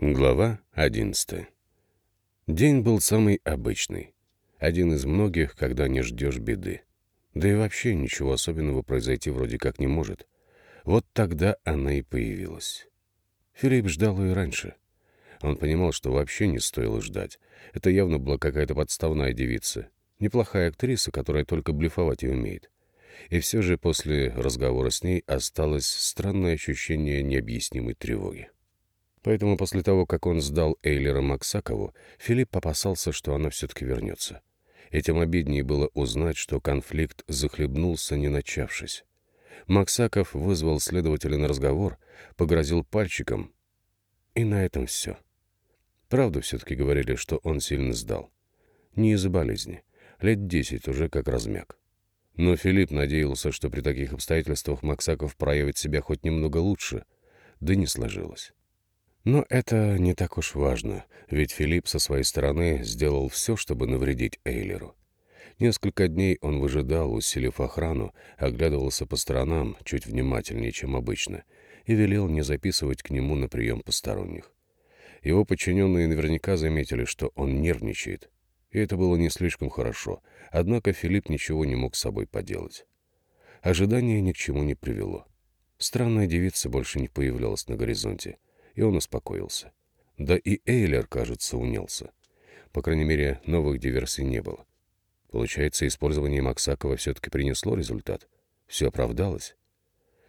Глава 11. День был самый обычный. Один из многих, когда не ждешь беды. Да и вообще ничего особенного произойти вроде как не может. Вот тогда она и появилась. Филипп ждал ее раньше. Он понимал, что вообще не стоило ждать. Это явно была какая-то подставная девица. Неплохая актриса, которая только блефовать и умеет. И все же после разговора с ней осталось странное ощущение необъяснимой тревоги. Поэтому после того, как он сдал Эйлера Максакову, Филипп опасался, что она все-таки вернется. Этим обиднее было узнать, что конфликт захлебнулся, не начавшись. Максаков вызвал следователя на разговор, погрозил пальчиком, и на этом все. Правду все-таки говорили, что он сильно сдал. Не из-за болезни. Лет десять уже как размяк. Но Филипп надеялся, что при таких обстоятельствах Максаков проявит себя хоть немного лучше, да не сложилось. Но это не так уж важно, ведь Филипп со своей стороны сделал все, чтобы навредить Эйлеру. Несколько дней он выжидал, усилив охрану, оглядывался по сторонам чуть внимательнее, чем обычно, и велел не записывать к нему на прием посторонних. Его подчиненные наверняка заметили, что он нервничает, и это было не слишком хорошо, однако Филипп ничего не мог с собой поделать. Ожидание ни к чему не привело. Странная девица больше не появлялась на горизонте — и он успокоился. Да и Эйлер, кажется, унялся. По крайней мере, новых диверсий не было. Получается, использование Максакова все-таки принесло результат. Все оправдалось.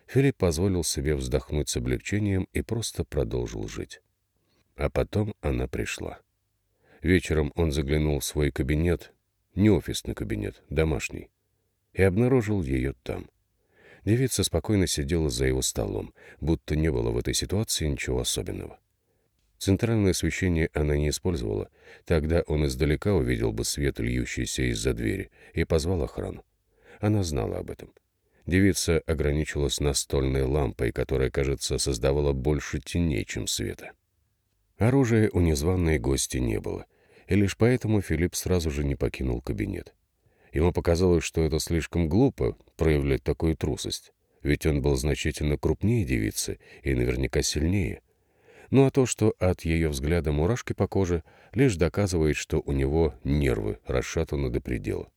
Филипп позволил себе вздохнуть с облегчением и просто продолжил жить. А потом она пришла. Вечером он заглянул в свой кабинет, не офисный кабинет, домашний, и обнаружил ее там. Девица спокойно сидела за его столом, будто не было в этой ситуации ничего особенного. Центральное освещение она не использовала, тогда он издалека увидел бы свет, льющийся из-за двери, и позвал охрану. Она знала об этом. Девица ограничилась настольной лампой, которая, кажется, создавала больше теней, чем света. Оружия у незваной гости не было, и лишь поэтому Филипп сразу же не покинул кабинет. Ему показалось, что это слишком глупо проявлять такую трусость, ведь он был значительно крупнее девицы и наверняка сильнее. Ну а то, что от ее взгляда мурашки по коже, лишь доказывает, что у него нервы расшатаны до предела.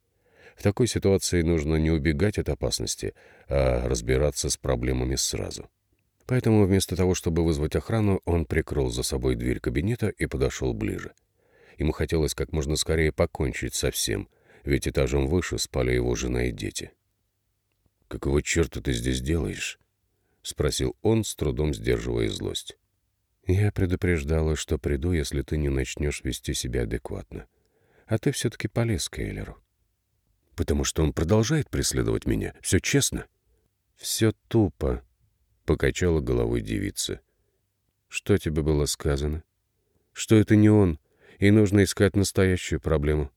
В такой ситуации нужно не убегать от опасности, а разбираться с проблемами сразу. Поэтому вместо того, чтобы вызвать охрану, он прикрыл за собой дверь кабинета и подошел ближе. Ему хотелось как можно скорее покончить со всем — ведь этажом выше спали его жена и дети. «Какого черта ты здесь делаешь?» — спросил он, с трудом сдерживая злость. «Я предупреждала, что приду, если ты не начнешь вести себя адекватно. А ты все-таки полез к Эйлеру». «Потому что он продолжает преследовать меня. Все честно?» «Все тупо», — покачала головой девица. «Что тебе было сказано? Что это не он, и нужно искать настоящую проблему?»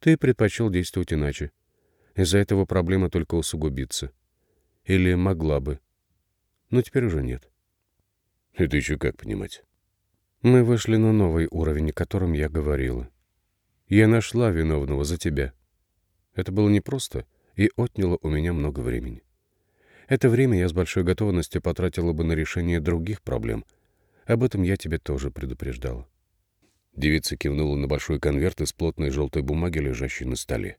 Ты предпочел действовать иначе. Из-за этого проблема только усугубится. Или могла бы. Но теперь уже нет. Это еще как понимать? Мы вышли на новый уровень, о котором я говорила. Я нашла виновного за тебя. Это было непросто и отняло у меня много времени. Это время я с большой готовностью потратила бы на решение других проблем. Об этом я тебе тоже предупреждала. Девица кивнула на большой конверт из плотной желтой бумаги, лежащей на столе.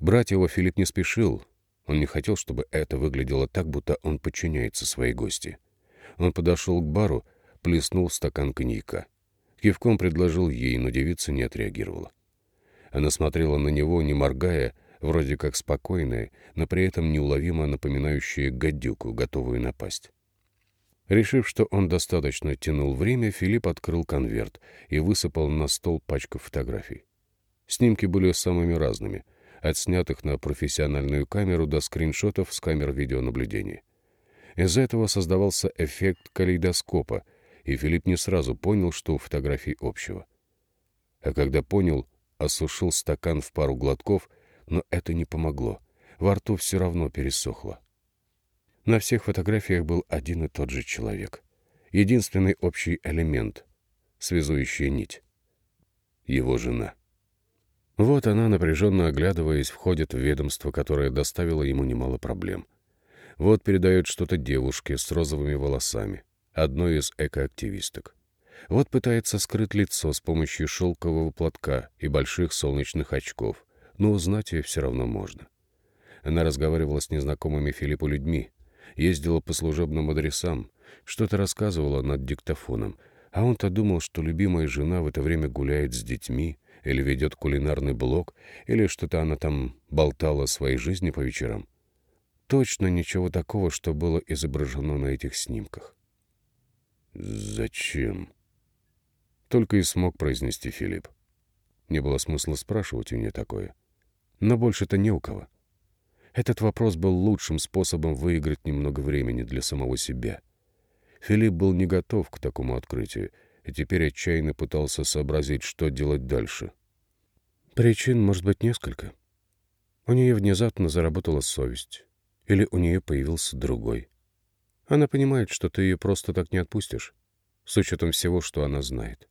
Брать его Филипп не спешил. Он не хотел, чтобы это выглядело так, будто он подчиняется своей гости. Он подошел к бару, плеснул стакан коньяка. Кивком предложил ей, но девица не отреагировала. Она смотрела на него, не моргая, вроде как спокойная, но при этом неуловимо напоминающая гадюку, готовую напасть. Решив, что он достаточно тянул время, Филипп открыл конверт и высыпал на стол пачку фотографий. Снимки были самыми разными, от снятых на профессиональную камеру до скриншотов с камер видеонаблюдения. Из-за этого создавался эффект калейдоскопа, и Филипп не сразу понял, что у фотографий общего. А когда понял, осушил стакан в пару глотков, но это не помогло. Во рту все равно пересохло. На всех фотографиях был один и тот же человек. Единственный общий элемент, связующая нить. Его жена. Вот она, напряженно оглядываясь, входит в ведомство, которое доставило ему немало проблем. Вот передает что-то девушке с розовыми волосами, одной из экоактивисток. Вот пытается скрыть лицо с помощью шелкового платка и больших солнечных очков, но узнать ее все равно можно. Она разговаривала с незнакомыми Филиппу людьми, ездила по служебным адресам, что-то рассказывала над диктофоном, а он-то думал, что любимая жена в это время гуляет с детьми или ведет кулинарный блог, или что-то она там болтала о своей жизни по вечерам. Точно ничего такого, что было изображено на этих снимках. «Зачем?» Только и смог произнести Филипп. Не было смысла спрашивать у нее такое. Но больше-то не у кого. Этот вопрос был лучшим способом выиграть немного времени для самого себя. Филипп был не готов к такому открытию и теперь отчаянно пытался сообразить, что делать дальше. Причин может быть несколько. У нее внезапно заработала совесть. Или у нее появился другой. Она понимает, что ты ее просто так не отпустишь, с учетом всего, что она знает.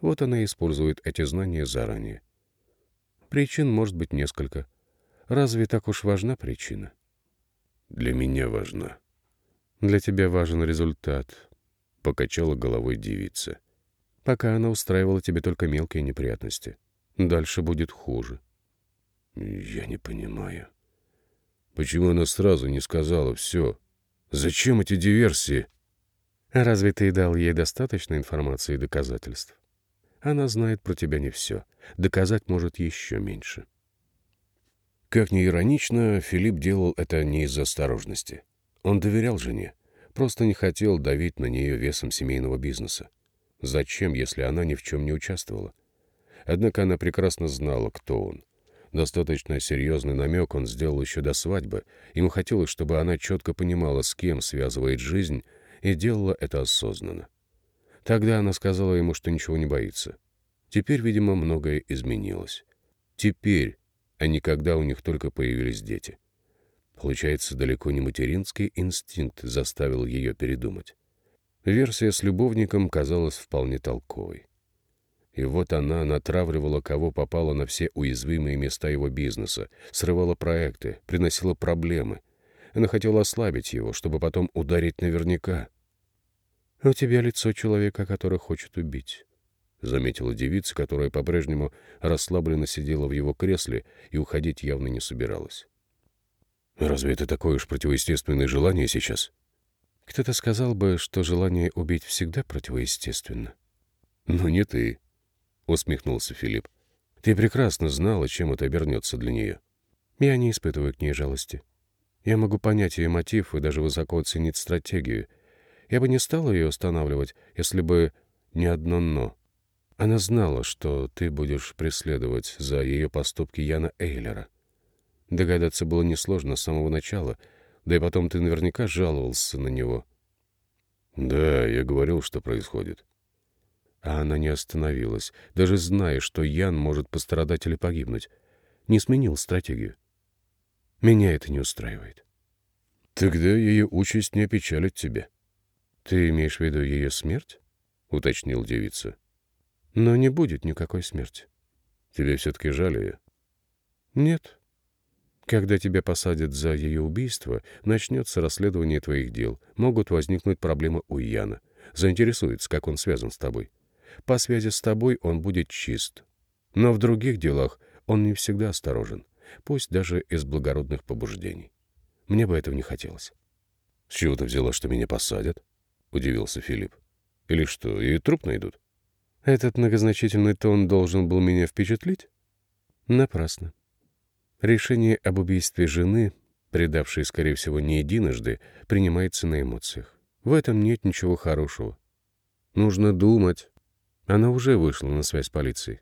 Вот она и использует эти знания заранее. Причин может быть несколько — Разве так уж важна причина? Для меня важна. Для тебя важен результат, — покачала головой девица. Пока она устраивала тебе только мелкие неприятности. Дальше будет хуже. Я не понимаю. Почему она сразу не сказала все? Зачем эти диверсии? Разве ты дал ей достаточно информации и доказательств? Она знает про тебя не все. Доказать может еще меньше. Как ни иронично, Филипп делал это не из осторожности. Он доверял жене, просто не хотел давить на нее весом семейного бизнеса. Зачем, если она ни в чем не участвовала? Однако она прекрасно знала, кто он. Достаточно серьезный намек он сделал еще до свадьбы. Ему хотелось, чтобы она четко понимала, с кем связывает жизнь, и делала это осознанно. Тогда она сказала ему, что ничего не боится. Теперь, видимо, многое изменилось. Теперь а не когда у них только появились дети. Получается, далеко не материнский инстинкт заставил ее передумать. Версия с любовником казалась вполне толковой. И вот она натравливала, кого попало на все уязвимые места его бизнеса, срывала проекты, приносила проблемы. Она хотела ослабить его, чтобы потом ударить наверняка. «У тебя лицо человека, который хочет убить». — заметила девица, которая по-прежнему расслабленно сидела в его кресле и уходить явно не собиралась. «Разве это такое уж противоестественное желание сейчас?» «Кто-то сказал бы, что желание убить всегда противоестественно». «Но не ты», — усмехнулся Филипп. «Ты прекрасно знала, чем это обернется для нее». «Я не испытываю к ней жалости. Я могу понять ее мотив и даже высоко оценить стратегию. Я бы не стал ее останавливать, если бы не одно «но». Она знала, что ты будешь преследовать за ее поступки Яна Эйлера. Догадаться было несложно с самого начала, да и потом ты наверняка жаловался на него. Да, я говорил, что происходит. А она не остановилась, даже зная, что Ян может пострадать или погибнуть. Не сменил стратегию. Меня это не устраивает. Тогда ее участь не опечалит тебя. Ты имеешь в виду ее смерть? — уточнил девица. Но не будет никакой смерти. Тебе все-таки жаль ее? Нет. Когда тебя посадят за ее убийство, начнется расследование твоих дел. Могут возникнуть проблемы у Яна. Заинтересуется, как он связан с тобой. По связи с тобой он будет чист. Но в других делах он не всегда осторожен, пусть даже из благородных побуждений. Мне бы этого не хотелось. — С чего ты взяла, что меня посадят? — удивился Филипп. — Или что, и труп найдут? Этот многозначительный тон должен был меня впечатлить? Напрасно. Решение об убийстве жены, предавшей, скорее всего, не единожды, принимается на эмоциях. В этом нет ничего хорошего. Нужно думать. Она уже вышла на связь с полицией.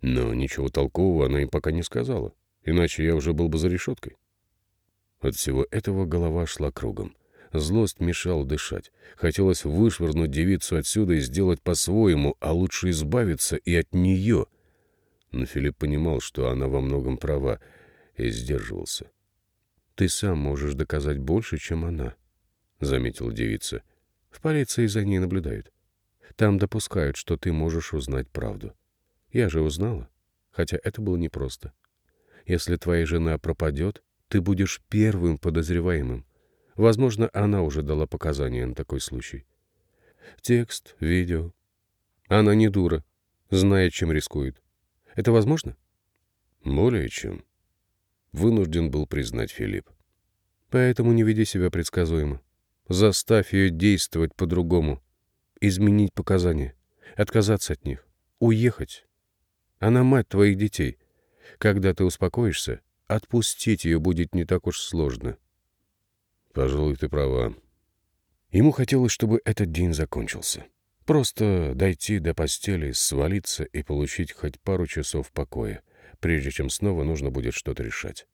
Но ничего толкового она им пока не сказала, иначе я уже был бы за решеткой. От всего этого голова шла кругом. Злость мешала дышать. Хотелось вышвырнуть девицу отсюда и сделать по-своему, а лучше избавиться и от нее. Но Филипп понимал, что она во многом права, и сдерживался. «Ты сам можешь доказать больше, чем она», — заметила девица. «В полиции за ней наблюдают. Там допускают, что ты можешь узнать правду. Я же узнала, хотя это было непросто. Если твоя жена пропадет, ты будешь первым подозреваемым. Возможно, она уже дала показания на такой случай. Текст, видео. Она не дура, знает, чем рискует. Это возможно? Более чем. Вынужден был признать Филипп. Поэтому не веди себя предсказуемо. Заставь ее действовать по-другому. Изменить показания. Отказаться от них. Уехать. Она мать твоих детей. Когда ты успокоишься, отпустить ее будет не так уж сложно. Пожалуй, ты права. Ему хотелось, чтобы этот день закончился. Просто дойти до постели, свалиться и получить хоть пару часов покоя, прежде чем снова нужно будет что-то решать.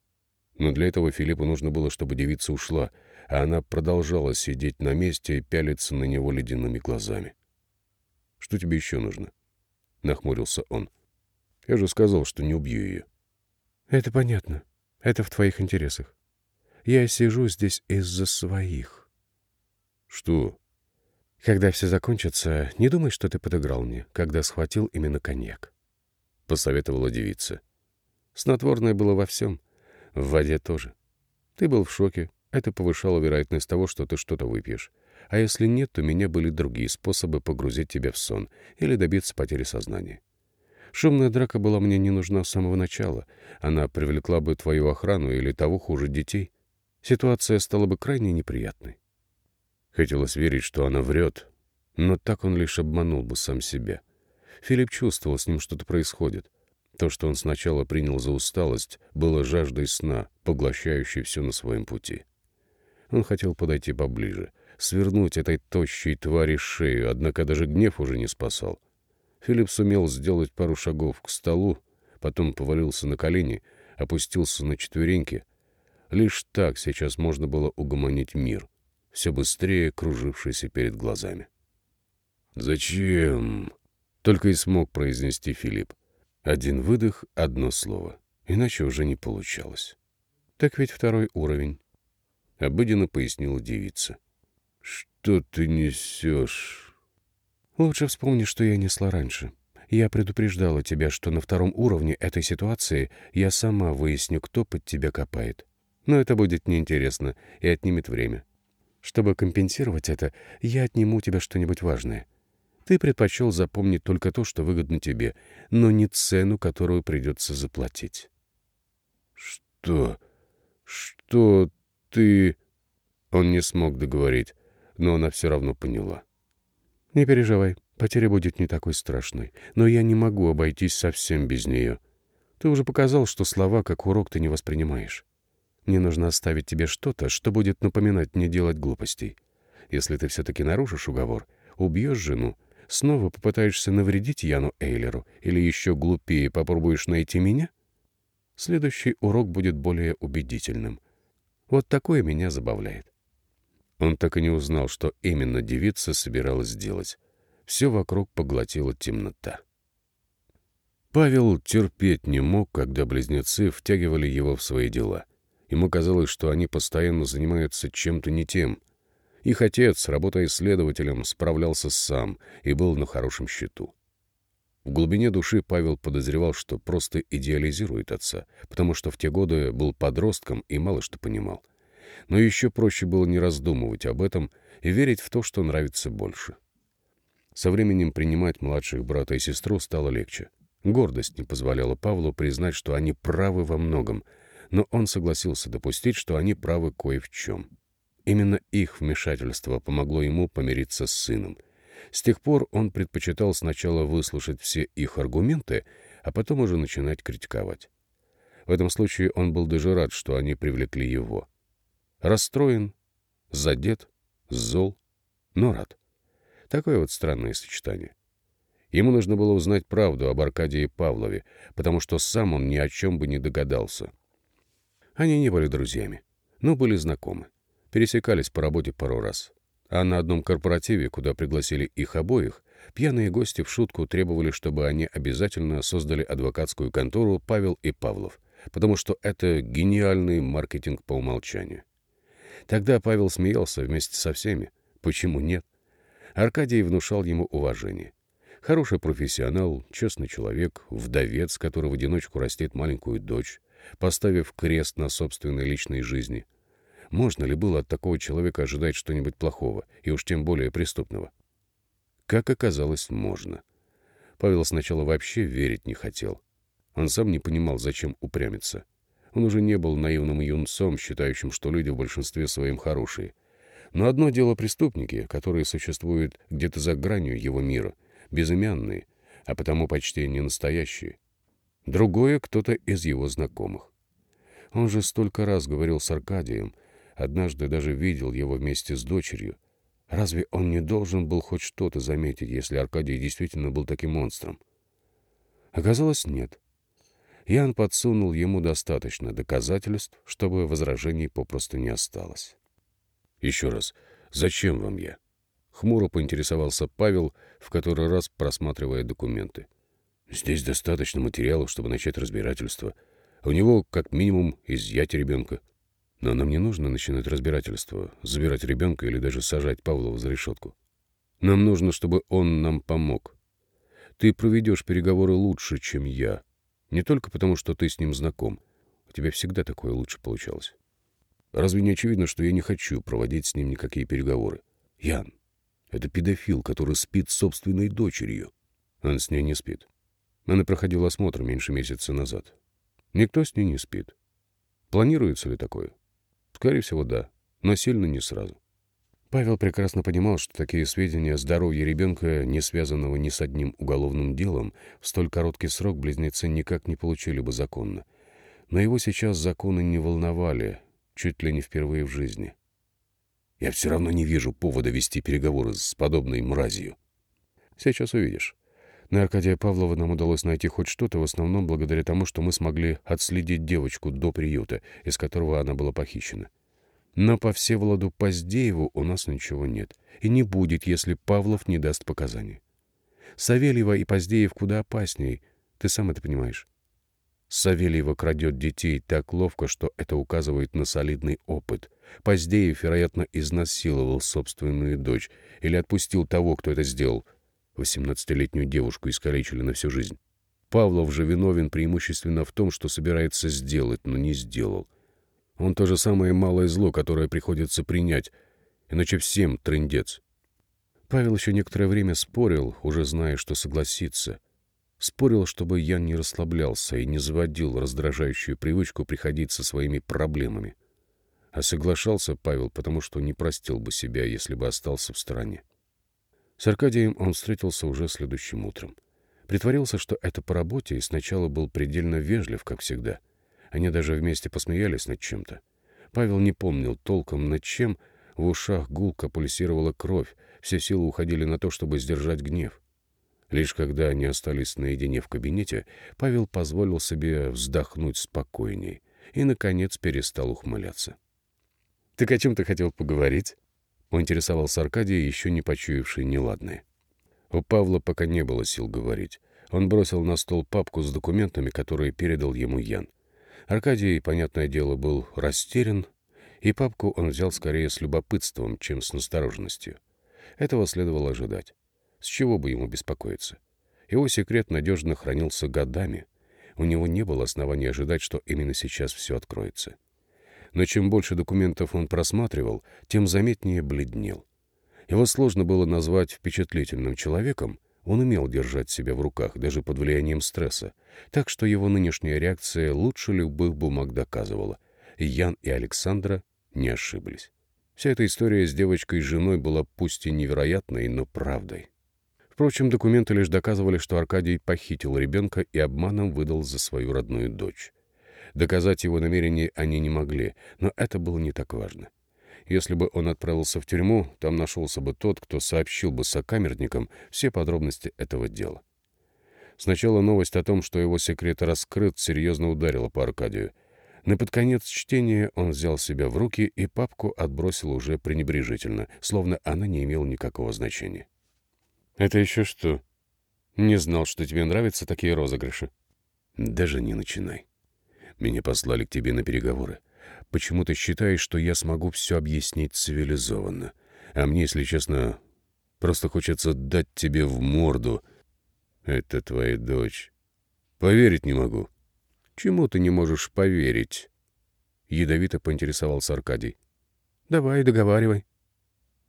Но для этого Филиппу нужно было, чтобы девица ушла, а она продолжала сидеть на месте и пялиться на него ледяными глазами. «Что тебе еще нужно?» — нахмурился он. «Я же сказал, что не убью ее». «Это понятно. Это в твоих интересах. Я сижу здесь из-за своих». «Что?» «Когда все закончится, не думай, что ты подыграл мне, когда схватил именно коньяк», — посоветовала девица. «Снотворное было во всем, в воде тоже. Ты был в шоке, это повышало вероятность того, что ты что-то выпьешь. А если нет, то у меня были другие способы погрузить тебя в сон или добиться потери сознания. Шумная драка была мне не нужна с самого начала. Она привлекла бы твою охрану или того хуже детей. Ситуация стала бы крайне неприятной. Хотелось верить, что она врет, но так он лишь обманул бы сам себя. Филипп чувствовал, с ним что-то происходит. То, что он сначала принял за усталость, было жаждой сна, поглощающей все на своем пути. Он хотел подойти поближе, свернуть этой тощей твари шею, однако даже гнев уже не спасал. Филипп сумел сделать пару шагов к столу, потом повалился на колени, опустился на четвереньки. Лишь так сейчас можно было угомонить мир, все быстрее кружившийся перед глазами. «Зачем?» — только и смог произнести Филипп. Один выдох, одно слово. Иначе уже не получалось. «Так ведь второй уровень», — обыденно пояснила девица. «Что ты несешь?» «Лучше вспомни, что я несла раньше. Я предупреждала тебя, что на втором уровне этой ситуации я сама выясню, кто под тебя копает. Но это будет неинтересно и отнимет время. Чтобы компенсировать это, я отниму у тебя что-нибудь важное. Ты предпочел запомнить только то, что выгодно тебе, но не цену, которую придется заплатить. «Что? Что ты...» Он не смог договорить, но она все равно поняла. «Не переживай, потеря будет не такой страшной, но я не могу обойтись совсем без нее. Ты уже показал, что слова как урок ты не воспринимаешь. Мне нужно оставить тебе что-то, что будет напоминать мне делать глупостей. Если ты все-таки нарушишь уговор, убьешь жену, снова попытаешься навредить Яну Эйлеру или еще глупее попробуешь найти меня, следующий урок будет более убедительным. Вот такое меня забавляет. Он так и не узнал, что именно девица собиралась сделать. Все вокруг поглотила темнота. Павел терпеть не мог, когда близнецы втягивали его в свои дела — Ему казалось, что они постоянно занимаются чем-то не тем. Их отец, работая следователем, справлялся сам и был на хорошем счету. В глубине души Павел подозревал, что просто идеализирует отца, потому что в те годы был подростком и мало что понимал. Но еще проще было не раздумывать об этом и верить в то, что нравится больше. Со временем принимать младших брата и сестру стало легче. Гордость не позволяла Павлу признать, что они правы во многом — но он согласился допустить, что они правы кое в чем. Именно их вмешательство помогло ему помириться с сыном. С тех пор он предпочитал сначала выслушать все их аргументы, а потом уже начинать критиковать. В этом случае он был даже рад, что они привлекли его. Расстроен, задет, зол, но рад. Такое вот странное сочетание. Ему нужно было узнать правду об Аркадии Павлове, потому что сам он ни о чем бы не догадался. Они не были друзьями, но были знакомы. Пересекались по работе пару раз. А на одном корпоративе, куда пригласили их обоих, пьяные гости в шутку требовали, чтобы они обязательно создали адвокатскую контору «Павел и Павлов», потому что это гениальный маркетинг по умолчанию. Тогда Павел смеялся вместе со всеми. Почему нет? Аркадий внушал ему уважение. Хороший профессионал, честный человек, вдовец, который в одиночку растет маленькую дочь, поставив крест на собственной личной жизни. Можно ли было от такого человека ожидать что-нибудь плохого, и уж тем более преступного? Как оказалось, можно. Павел сначала вообще верить не хотел. Он сам не понимал, зачем упрямиться. Он уже не был наивным юнцом, считающим, что люди в большинстве своем хорошие. Но одно дело преступники, которые существуют где-то за гранью его мира, безымянные, а потому почти не настоящие. Другое — кто-то из его знакомых. Он же столько раз говорил с Аркадием, однажды даже видел его вместе с дочерью. Разве он не должен был хоть что-то заметить, если Аркадий действительно был таким монстром? Оказалось, нет. Ян подсунул ему достаточно доказательств, чтобы возражений попросту не осталось. «Еще раз, зачем вам я?» Хмуро поинтересовался Павел, в который раз просматривая документы. «Здесь достаточно материалов, чтобы начать разбирательство. У него, как минимум, изъять ребенка. Но нам не нужно начинать разбирательство, забирать ребенка или даже сажать Павлова за решетку. Нам нужно, чтобы он нам помог. Ты проведешь переговоры лучше, чем я. Не только потому, что ты с ним знаком. У тебя всегда такое лучше получалось. Разве не очевидно, что я не хочу проводить с ним никакие переговоры? Ян, это педофил, который спит с собственной дочерью. Он с ней не спит. Она проходила осмотр меньше месяца назад. Никто с ней не спит. Планируется ли такое? Скорее всего, да, но сильно не сразу. Павел прекрасно понимал, что такие сведения о здоровье ребенка, не связанного ни с одним уголовным делом, в столь короткий срок близнецы никак не получили бы законно. Но его сейчас законы не волновали, чуть ли не впервые в жизни. Я все равно не вижу повода вести переговоры с подобной мразью. Сейчас увидишь. На Аркадия Павлова нам удалось найти хоть что-то, в основном благодаря тому, что мы смогли отследить девочку до приюта, из которого она была похищена. Но по Всеволоду Поздееву у нас ничего нет. И не будет, если Павлов не даст показаний. Савельева и Поздеев куда опасней, ты сам это понимаешь. Савельева крадет детей так ловко, что это указывает на солидный опыт. Поздеев, вероятно, изнасиловал собственную дочь или отпустил того, кто это сделал — Восемнадцатилетнюю девушку искалечили на всю жизнь. Павлов же виновен преимущественно в том, что собирается сделать, но не сделал. Он то же самое малое зло, которое приходится принять, иначе всем трындец. Павел еще некоторое время спорил, уже зная, что согласится. Спорил, чтобы Ян не расслаблялся и не заводил раздражающую привычку приходить со своими проблемами. А соглашался Павел, потому что не простил бы себя, если бы остался в стороне. С Аркадием он встретился уже следующим утром. Притворился, что это по работе, и сначала был предельно вежлив, как всегда. Они даже вместе посмеялись над чем-то. Павел не помнил толком над чем, в ушах гулко пульсировала кровь, все силы уходили на то, чтобы сдержать гнев. Лишь когда они остались наедине в кабинете, Павел позволил себе вздохнуть спокойней и, наконец, перестал ухмыляться. «Так о чем ты хотел поговорить?» Поинтересовался Аркадий, еще не почуявший неладное. У Павла пока не было сил говорить. Он бросил на стол папку с документами, которые передал ему Ян. Аркадий, понятное дело, был растерян, и папку он взял скорее с любопытством, чем с настороженностью. Этого следовало ожидать. С чего бы ему беспокоиться? Его секрет надежно хранился годами. У него не было оснований ожидать, что именно сейчас все откроется но чем больше документов он просматривал, тем заметнее бледнел. Его сложно было назвать впечатлительным человеком, он умел держать себя в руках даже под влиянием стресса, так что его нынешняя реакция лучше любых бумаг доказывала. Ян и Александра не ошиблись. Вся эта история с девочкой и женой была пусть и невероятной, но правдой. Впрочем, документы лишь доказывали, что Аркадий похитил ребенка и обманом выдал за свою родную дочь. Доказать его намерение они не могли, но это было не так важно. Если бы он отправился в тюрьму, там нашелся бы тот, кто сообщил бы сокамерникам все подробности этого дела. Сначала новость о том, что его секрет раскрыт, серьезно ударила по Аркадию. Но под конец чтения он взял себя в руки и папку отбросил уже пренебрежительно, словно она не имела никакого значения. «Это еще что? Не знал, что тебе нравятся такие розыгрыши?» «Даже не начинай. Меня послали к тебе на переговоры. Почему ты считаешь, что я смогу все объяснить цивилизованно? А мне, если честно, просто хочется дать тебе в морду. Это твоя дочь. Поверить не могу. Чему ты не можешь поверить? Ядовито поинтересовался Аркадий. Давай, договаривай.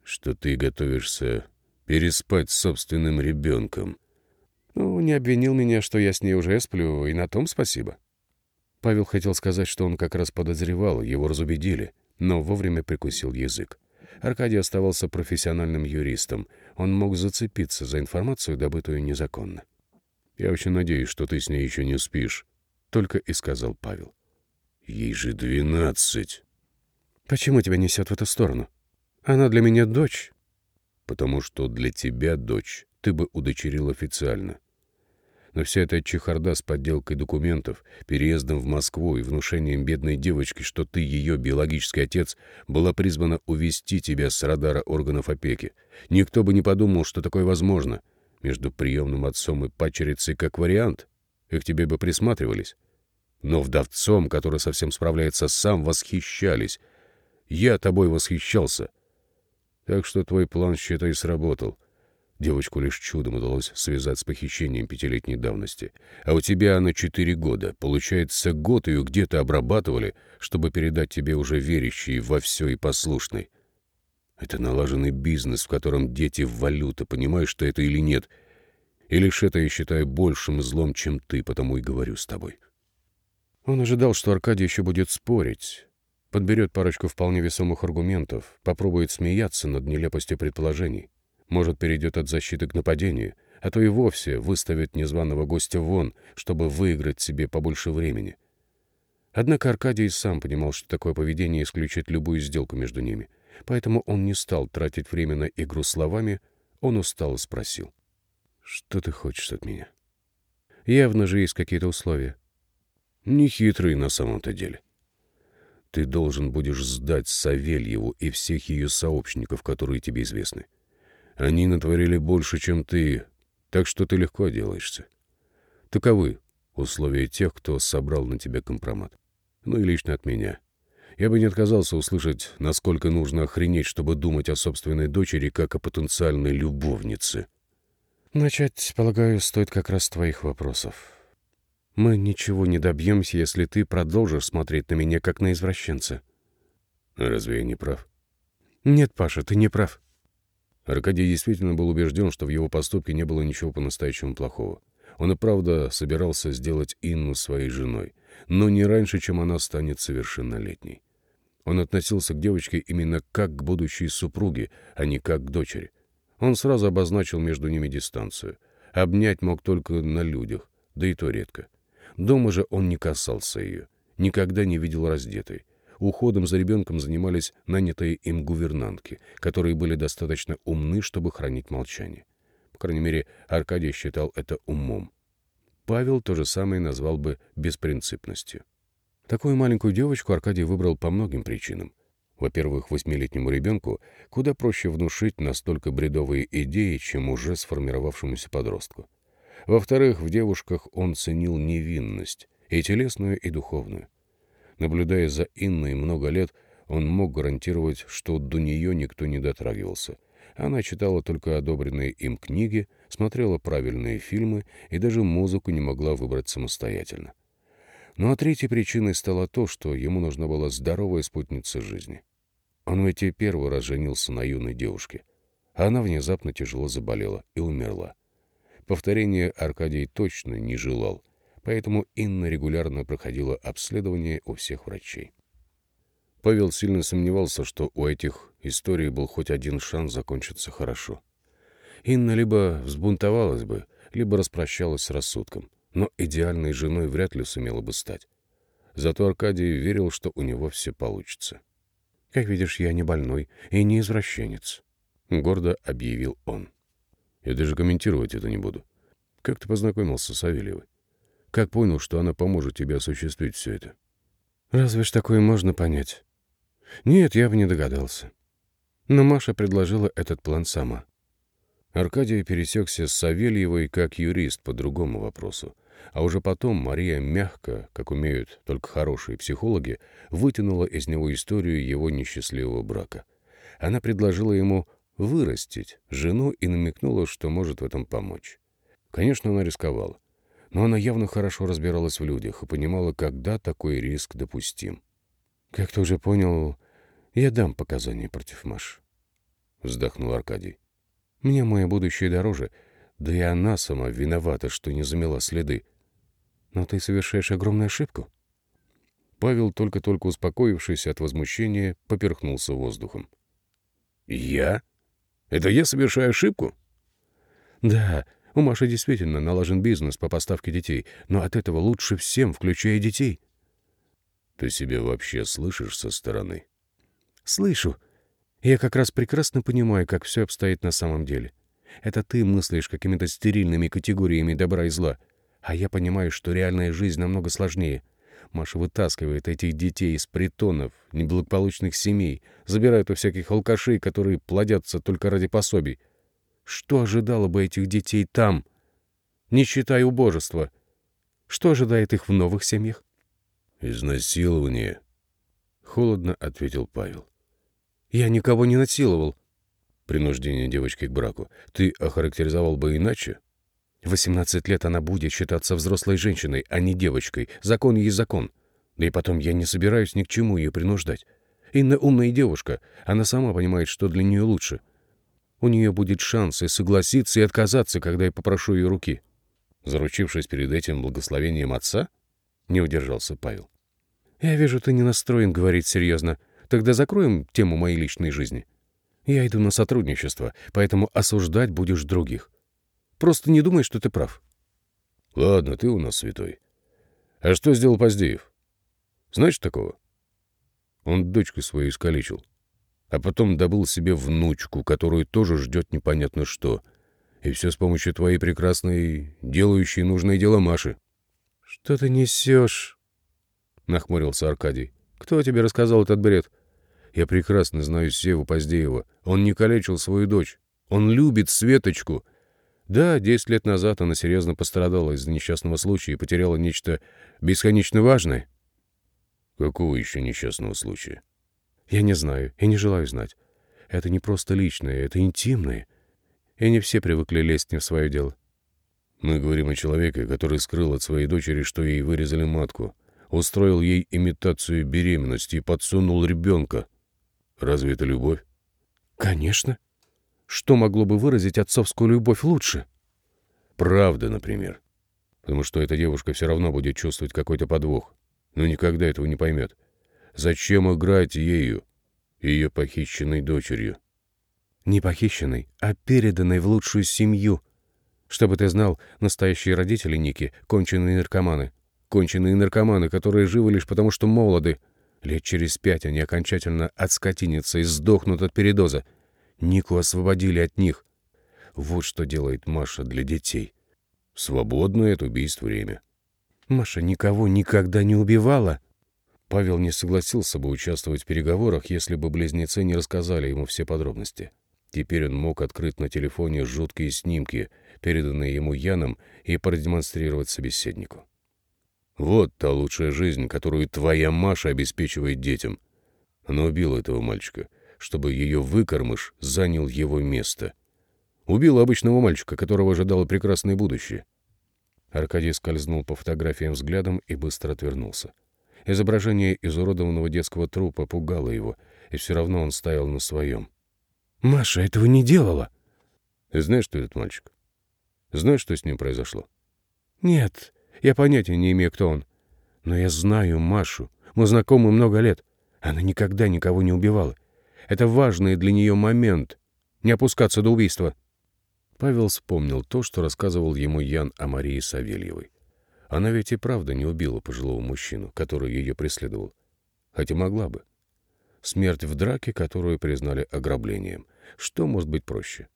Что ты готовишься Переспать с собственным ребенком. Ну, не обвинил меня, что я с ней уже сплю, и на том спасибо. Павел хотел сказать, что он как раз подозревал, его разубедили, но вовремя прикусил язык. Аркадий оставался профессиональным юристом. Он мог зацепиться за информацию, добытую незаконно. «Я очень надеюсь, что ты с ней еще не спишь», — только и сказал Павел. «Ей же двенадцать». «Почему тебя несет в эту сторону? Она для меня дочь». «Потому что для тебя дочь ты бы удочерил официально. Но вся эта чехарда с подделкой документов, переездом в Москву и внушением бедной девочки, что ты ее биологический отец, была призвана увести тебя с радара органов опеки. Никто бы не подумал, что такое возможно. Между приемным отцом и пачерицей как вариант. И к тебе бы присматривались. Но вдовцом, который совсем справляется сам, восхищались. Я тобой восхищался. Так что твой план, считай, сработал. Девочку лишь чудом удалось связать с похищением пятилетней давности. А у тебя она четыре года. Получается, год ее где-то обрабатывали, чтобы передать тебе уже верящий во все и послушный. Это налаженный бизнес, в котором дети валюта, понимаешь ты это или нет? И лишь это я считаю большим злом, чем ты, потому и говорю с тобой. Он ожидал, что Аркадий еще будет спорить, подберет парочку вполне весомых аргументов, попробует смеяться над нелепостью предположений. Может, перейдет от защиты к нападению, а то и вовсе выставит незваного гостя вон, чтобы выиграть себе побольше времени. Однако Аркадий сам понимал, что такое поведение исключит любую сделку между ними. Поэтому он не стал тратить время на игру словами, он устал и спросил. «Что ты хочешь от меня?» «Явно же есть какие-то условия». «Нехитрые на самом-то деле. Ты должен будешь сдать Савельеву и всех ее сообщников, которые тебе известны. Они натворили больше, чем ты, так что ты легко отделаешься. Таковы условия тех, кто собрал на тебя компромат. Ну и лично от меня. Я бы не отказался услышать, насколько нужно охренеть, чтобы думать о собственной дочери как о потенциальной любовнице. Начать, полагаю, стоит как раз с твоих вопросов. Мы ничего не добьемся, если ты продолжишь смотреть на меня как на извращенца. Разве я не прав? Нет, Паша, ты не прав. Аркадий действительно был убежден, что в его поступке не было ничего по-настоящему плохого. Он и правда собирался сделать Инну своей женой, но не раньше, чем она станет совершеннолетней. Он относился к девочке именно как к будущей супруге, а не как к дочери. Он сразу обозначил между ними дистанцию. Обнять мог только на людях, да и то редко. Дома же он не касался ее, никогда не видел раздетой. Уходом за ребенком занимались нанятые им гувернантки, которые были достаточно умны, чтобы хранить молчание. По крайней мере, Аркадий считал это умом. Павел то же самое назвал бы беспринципностью. Такую маленькую девочку Аркадий выбрал по многим причинам. Во-первых, восьмилетнему ребенку куда проще внушить настолько бредовые идеи, чем уже сформировавшемуся подростку. Во-вторых, в девушках он ценил невинность, и телесную, и духовную. Наблюдая за Инной много лет, он мог гарантировать, что до нее никто не дотрагивался. Она читала только одобренные им книги, смотрела правильные фильмы и даже музыку не могла выбрать самостоятельно. Ну а третьей причиной стало то, что ему нужна была здоровая спутница жизни. Он ведь и первый раз женился на юной девушке. А она внезапно тяжело заболела и умерла. Повторения Аркадий точно не желал — поэтому Инна регулярно проходила обследование у всех врачей. Павел сильно сомневался, что у этих историй был хоть один шанс закончиться хорошо. Инна либо взбунтовалась бы, либо распрощалась с рассудком, но идеальной женой вряд ли сумела бы стать. Зато Аркадий верил, что у него все получится. «Как видишь, я не больной и не извращенец», — гордо объявил он. «Я даже комментировать это не буду. Как ты познакомился с Савельевой?» Как понял, что она поможет тебе осуществить все это? Разве ж такое можно понять? Нет, я бы не догадался. Но Маша предложила этот план сама. Аркадий пересекся с Савельевой как юрист по другому вопросу. А уже потом Мария мягко, как умеют только хорошие психологи, вытянула из него историю его несчастливого брака. Она предложила ему вырастить жену и намекнула, что может в этом помочь. Конечно, она рисковала но она явно хорошо разбиралась в людях и понимала, когда такой риск допустим. «Как ты уже понял, я дам показания против Маш», — вздохнул Аркадий. Мне мое будущее дороже, да и она сама виновата, что не замела следы. Но ты совершаешь огромную ошибку. Павел, только-только успокоившись от возмущения, поперхнулся воздухом. «Я? Это я совершаю ошибку?» «Да, у Маши действительно налажен бизнес по поставке детей, но от этого лучше всем, включая детей». «Ты себя вообще слышишь со стороны?» «Слышу. Я как раз прекрасно понимаю, как все обстоит на самом деле. Это ты мыслишь какими-то стерильными категориями добра и зла, а я понимаю, что реальная жизнь намного сложнее. Маша вытаскивает этих детей из притонов, неблагополучных семей, забирает у всяких алкашей, которые плодятся только ради пособий. Что ожидало бы этих детей там, не считая убожества? Что ожидает их в новых семьях? «Изнасилование», — холодно ответил Павел. «Я никого не насиловал». «Принуждение девочки к браку. Ты охарактеризовал бы иначе?» 18 лет она будет считаться взрослой женщиной, а не девочкой. Закон есть закон. Да и потом я не собираюсь ни к чему ее принуждать. Инна умная девушка. Она сама понимает, что для нее лучше. У нее будет шанс и согласиться, и отказаться, когда я попрошу ее руки. Заручившись перед этим благословением отца? Не удержался Павел. Я вижу, ты не настроен говорить серьезно. Тогда закроем тему моей личной жизни. Я иду на сотрудничество, поэтому осуждать будешь других. Просто не думай, что ты прав. Ладно, ты у нас святой. А что сделал Поздеев? Знаешь такого? Он дочку свою искалечил. А потом добыл себе внучку, которую тоже ждет непонятно что. И все с помощью твоей прекрасной, делающей нужные дела Маши. — Что ты несешь? — нахмурился Аркадий. — Кто тебе рассказал этот бред? Я прекрасно знаю Севу Поздеева. Он не калечил свою дочь. Он любит Светочку. Да, 10 лет назад она серьезно пострадала из-за несчастного случая и потеряла нечто бесконечно важное. Какого еще несчастного случая? Я не знаю и не желаю знать. Это не просто личное, это интимное. И не все привыкли лезть не в свое дело. Мы говорим о человеке, который скрыл от своей дочери, что ей вырезали матку, устроил ей имитацию беременности и подсунул ребенка. Разве это любовь? Конечно. Что могло бы выразить отцовскую любовь лучше? Правда, например. Потому что эта девушка все равно будет чувствовать какой-то подвох, но никогда этого не поймет. Зачем играть ею, ее похищенной дочерью? Не похищенной, а переданной в лучшую семью. Чтобы ты знал, настоящие родители Ники — конченые наркоманы. Конченые наркоманы, которые живы лишь потому, что молоды. Лет через пять они окончательно отскотинятся и сдохнут от передоза. Нику освободили от них. Вот что делает Маша для детей. Свободное от убийств время. Маша никого никогда не убивала. Павел не согласился бы участвовать в переговорах, если бы близнецы не рассказали ему все подробности. Теперь он мог открыть на телефоне жуткие снимки, переданные ему Яном, и продемонстрировать собеседнику. Вот та лучшая жизнь, которую твоя Маша обеспечивает детям. Она убила этого мальчика — чтобы ее выкормыш занял его место. Убил обычного мальчика, которого ожидало прекрасное будущее. Аркадий скользнул по фотографиям взглядом и быстро отвернулся. Изображение изуродованного детского трупа пугало его, и все равно он стоял на своем. «Маша этого не делала!» «Знаешь, что этот мальчик? Знаешь, что с ним произошло?» «Нет, я понятия не имею, кто он. Но я знаю Машу. Мы знакомы много лет. Она никогда никого не убивала. Это важный для нее момент. Не опускаться до убийства. Павел вспомнил то, что рассказывал ему Ян о Марии Савельевой. Она ведь и правда не убила пожилого мужчину, который ее преследовал. Хотя могла бы. Смерть в драке, которую признали ограблением. Что может быть проще?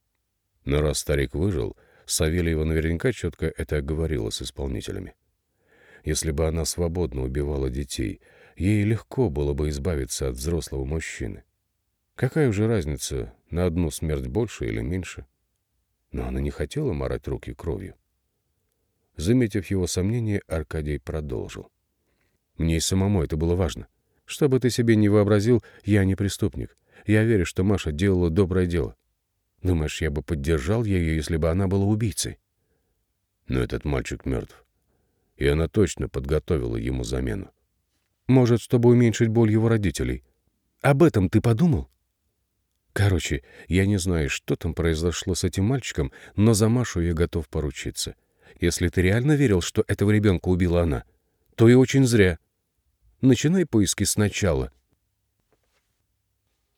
Но раз старик выжил, Савельева наверняка четко это оговорила с исполнителями. Если бы она свободно убивала детей, ей легко было бы избавиться от взрослого мужчины. Какая уже разница, на одну смерть больше или меньше? Но она не хотела морать руки кровью. Заметив его сомнение, Аркадий продолжил. «Мне и самому это было важно. Что бы ты себе не вообразил, я не преступник. Я верю, что Маша делала доброе дело. Думаешь, я бы поддержал ее, если бы она была убийцей?» Но этот мальчик мертв. И она точно подготовила ему замену. «Может, чтобы уменьшить боль его родителей. Об этом ты подумал?» Короче, я не знаю, что там произошло с этим мальчиком, но за Машу я готов поручиться. Если ты реально верил, что этого ребенка убила она, то и очень зря. Начинай поиски сначала.